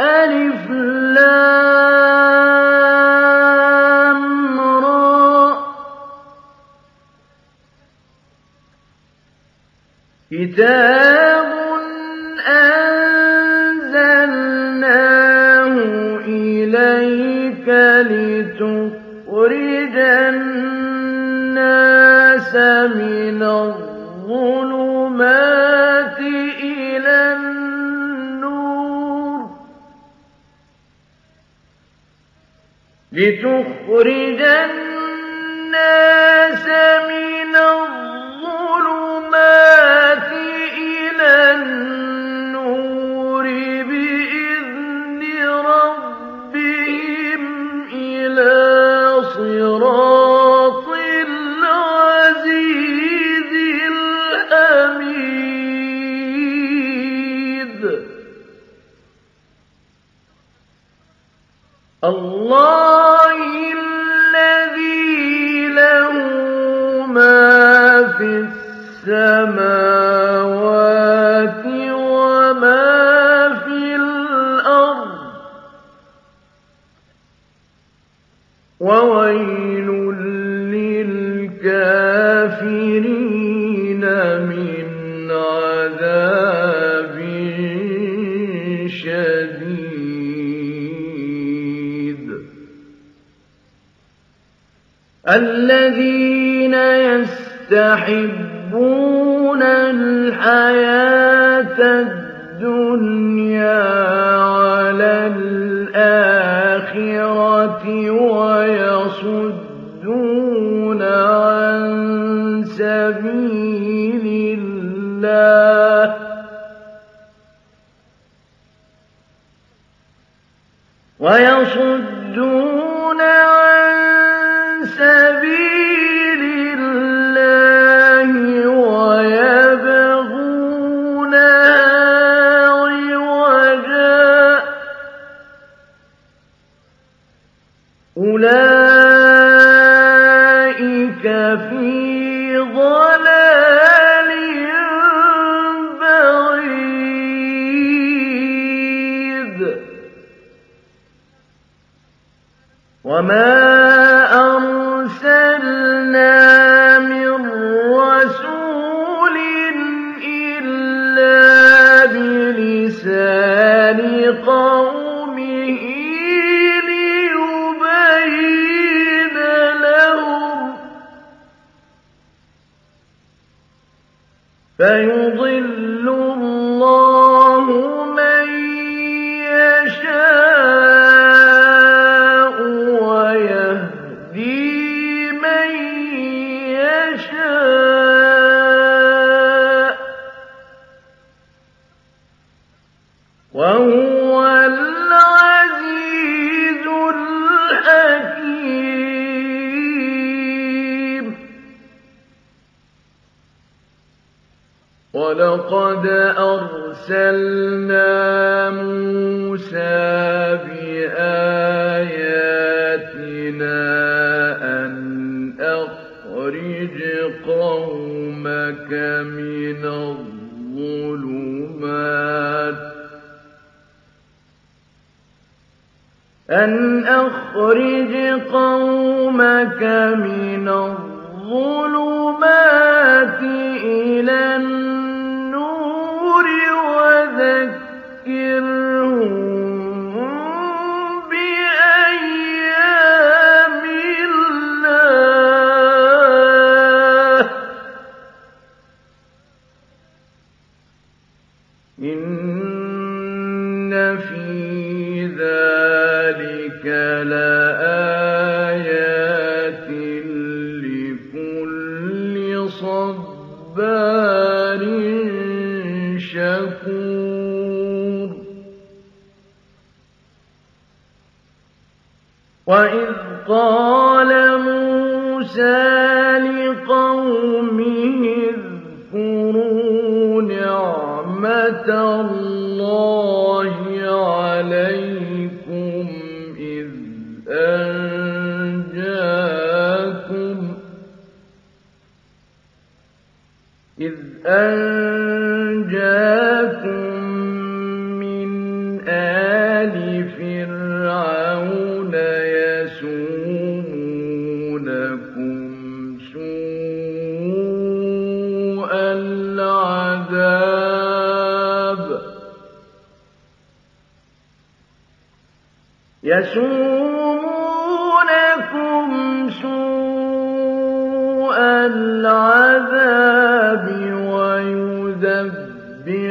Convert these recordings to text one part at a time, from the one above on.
ألف لام را. كتاب أنزلناه إليك لتخرج الناس من الظلم لتخرج الذين يستحبون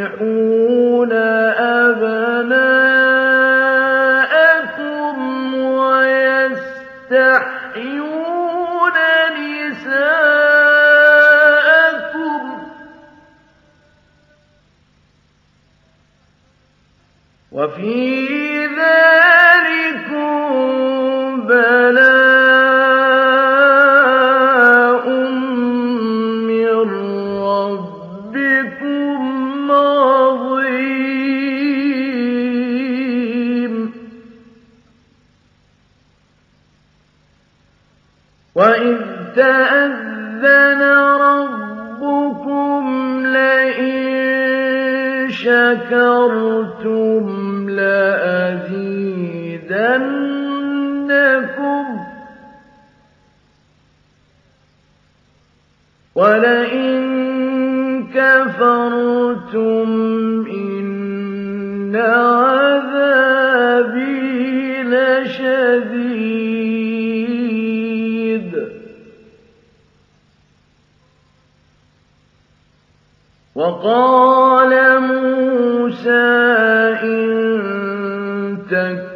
وَيُذَبِّحُونَ تَكْفُرُوا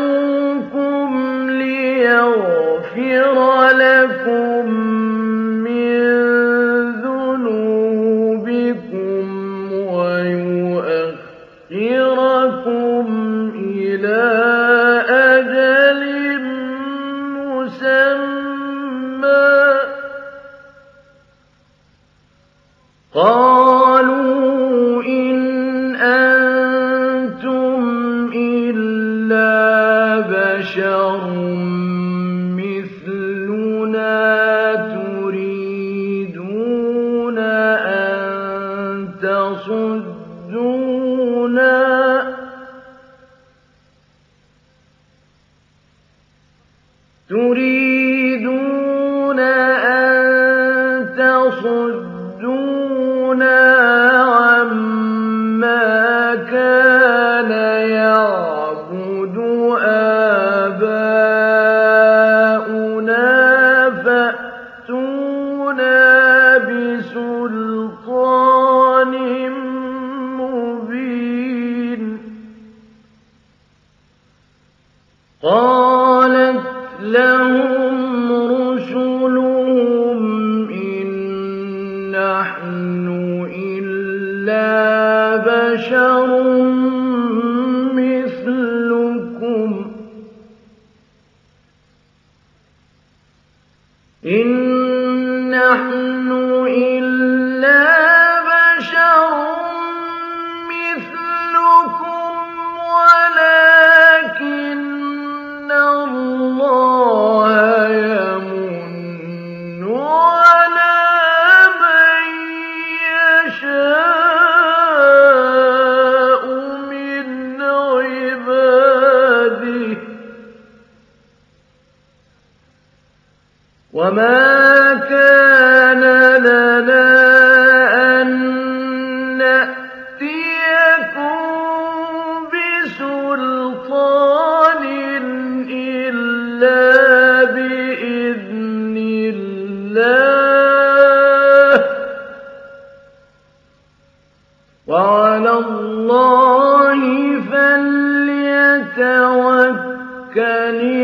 فَلْيَتَوَكَّلِ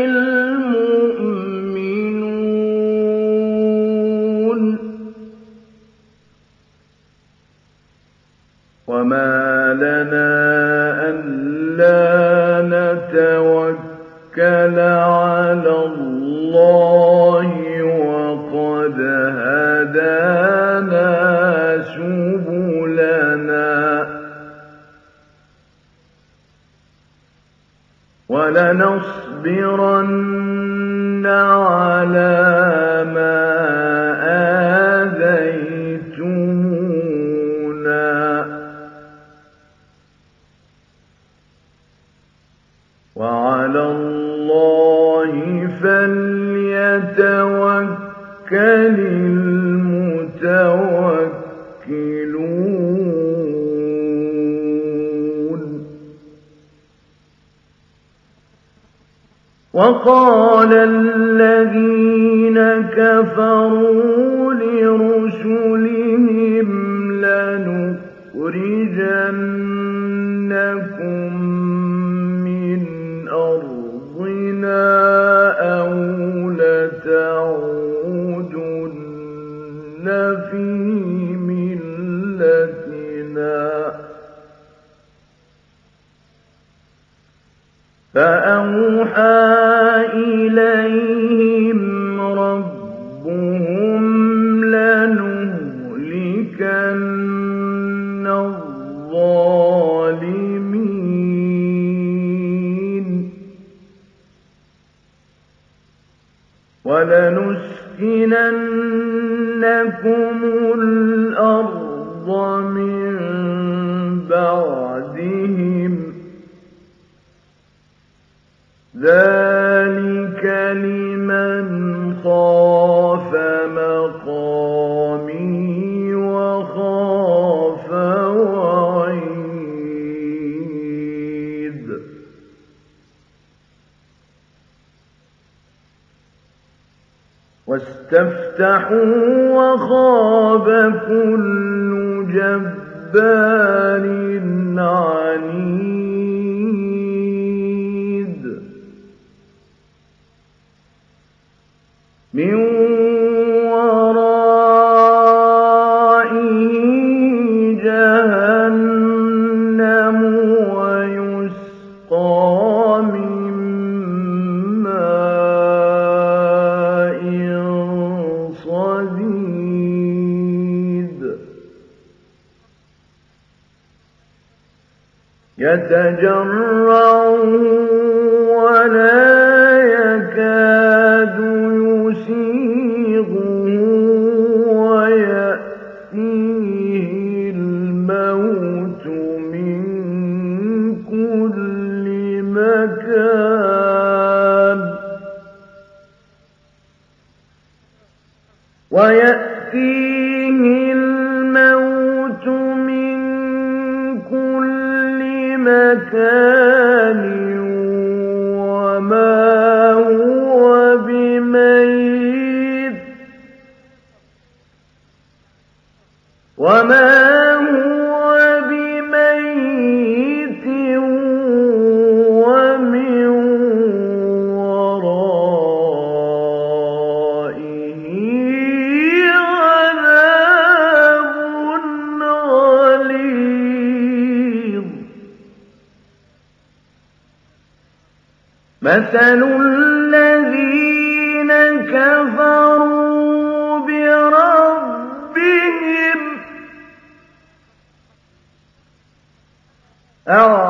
الْمُؤْمِنُونَ فِي وَاسْتَفْتَحُوا وَخَابَ كُلُّ يَتَجَرَّعُهُ أو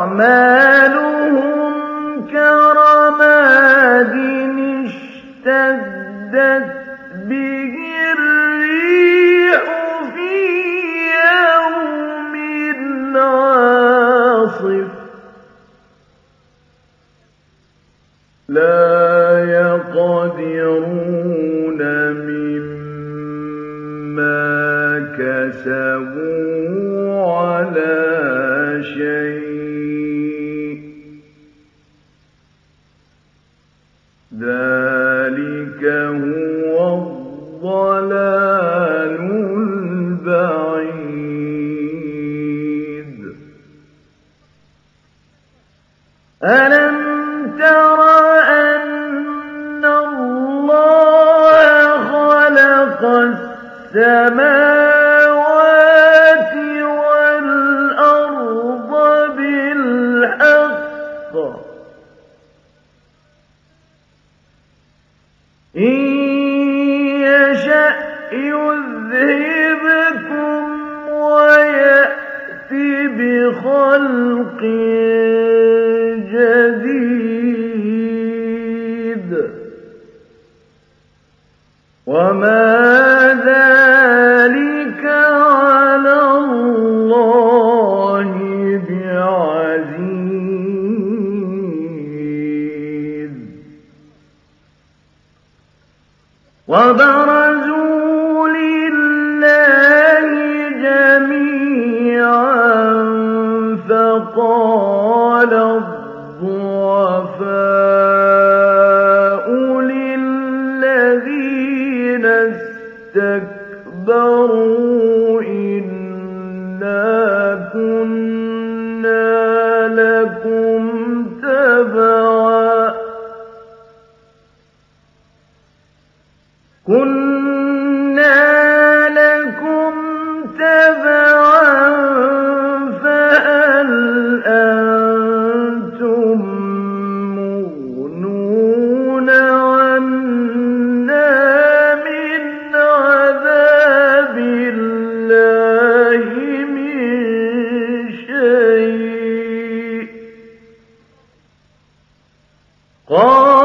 سواء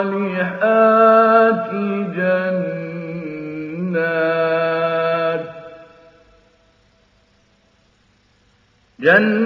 الصالحات جنات. جنات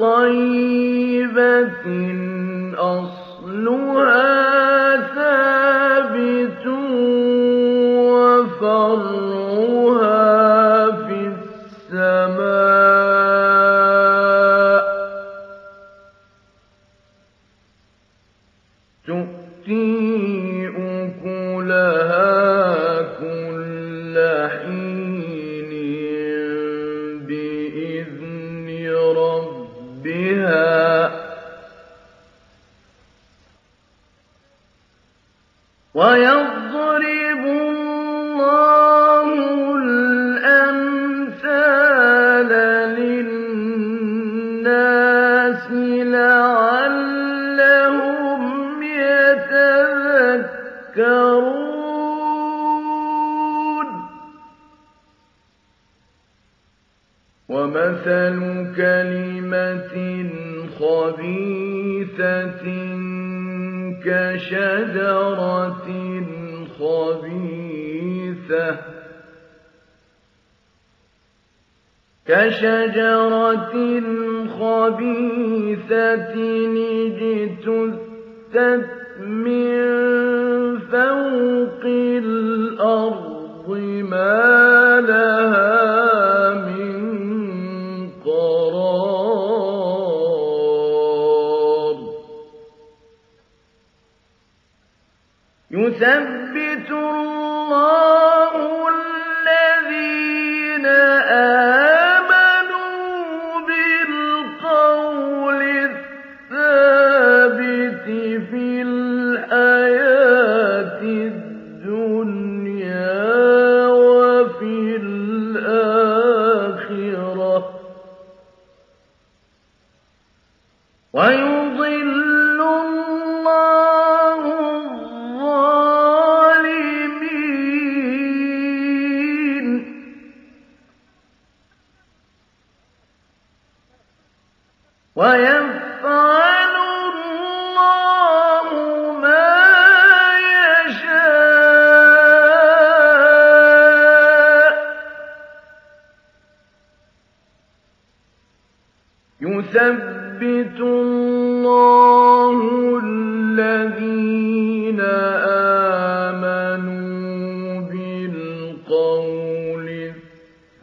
طيبة أصلها فوق الأرض ما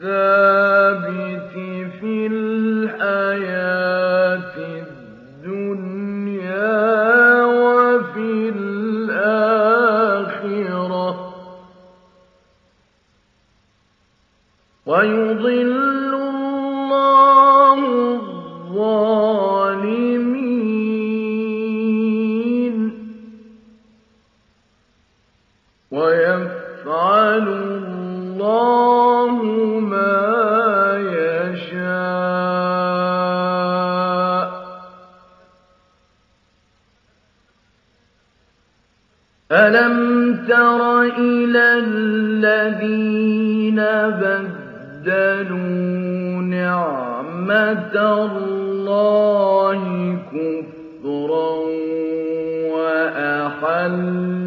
الثابت في الحياة رَحْمَتَ اللَّهِ كُفْرًا وَأَحَلُّوا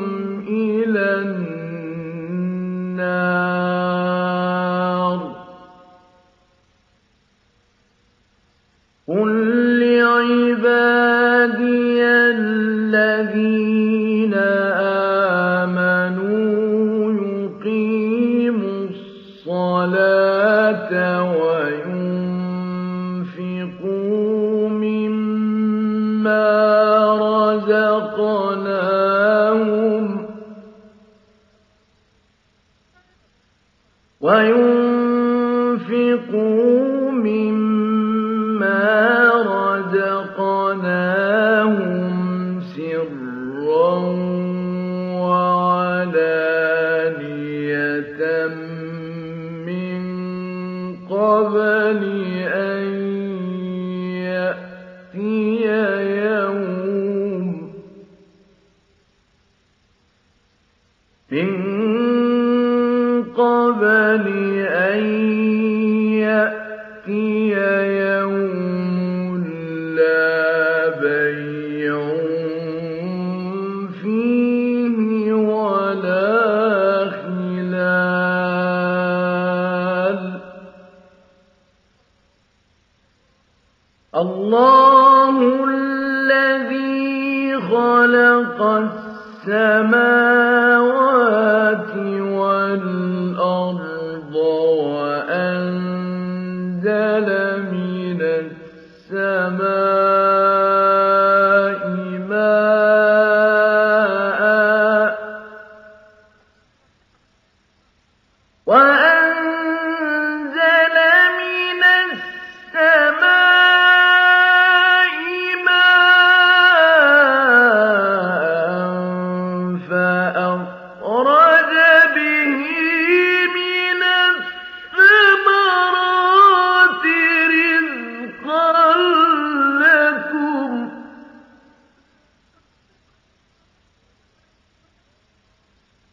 تَوَلَّوْا قَبْلِ أَن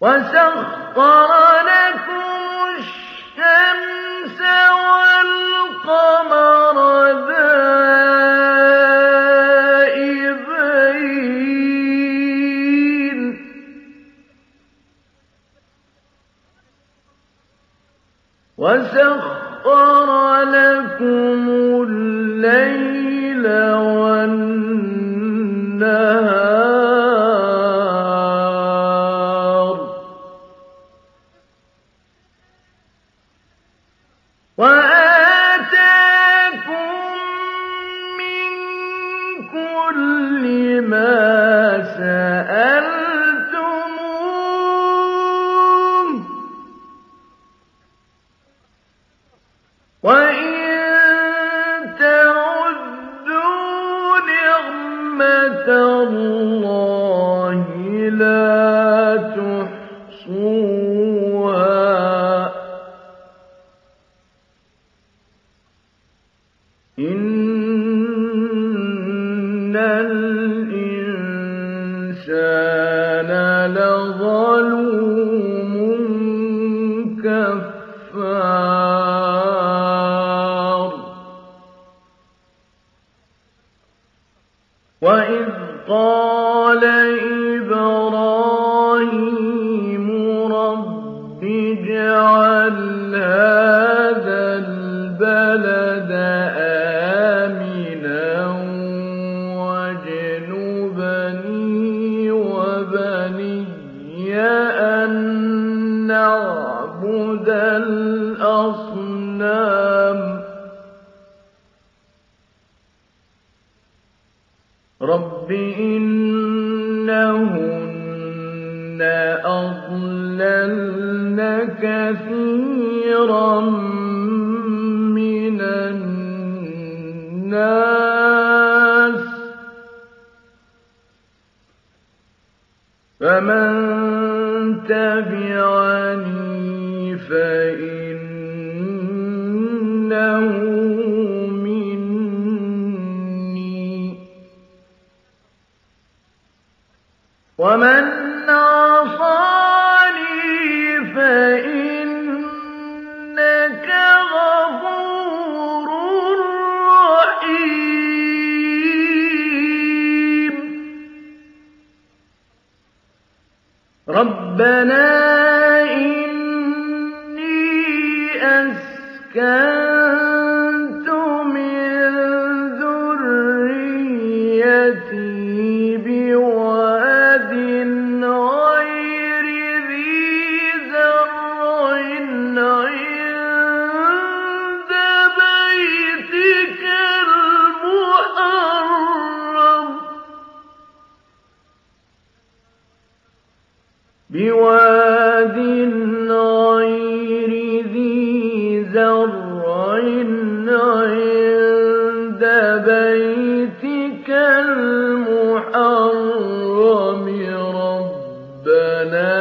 وَسَخَّرَ لَكُمُ الشَّمْسَ وَالْقَمَرَ وَسَخَّرَ لَكُمُ اللَّيْلَ وَالنَّهَارَ ۚ النَّاسِ ۖ فَمَن تَبِعَنِي رَبَّنَا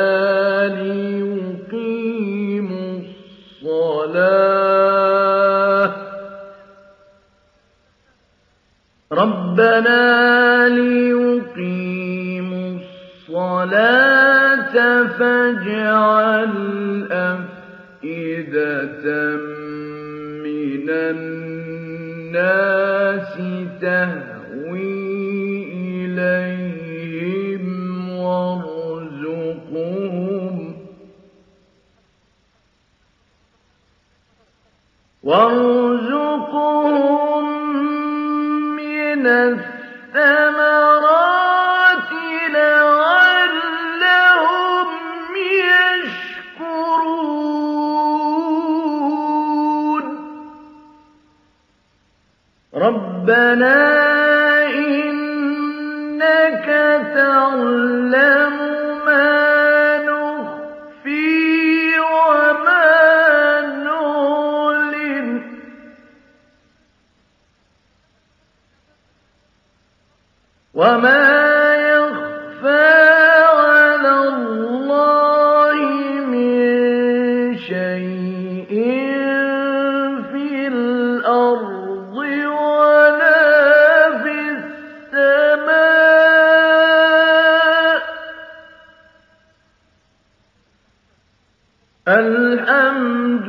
الْحَمْدُ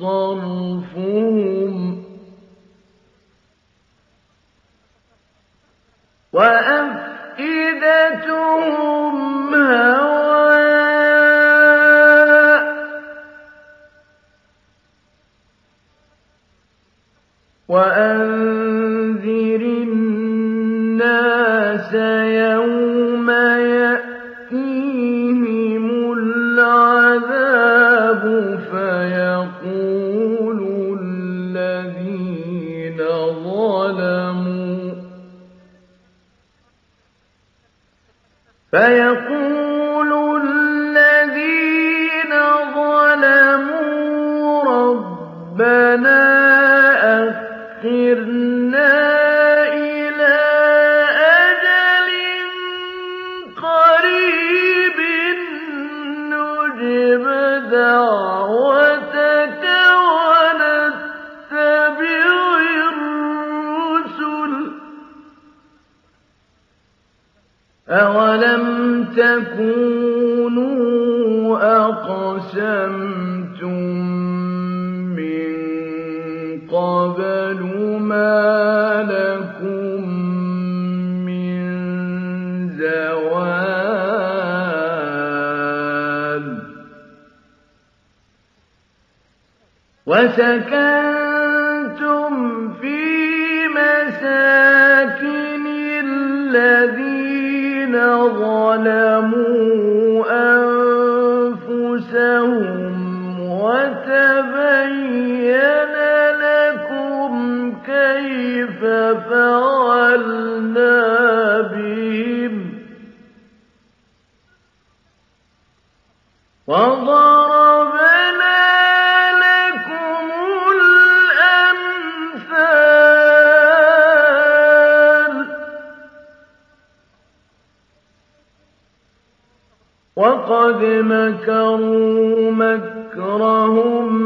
طَرْفُهُمْ ۖ وَسَكَنتُمْ وَقَدْ مَكَرُوا مَكْرَهُمْ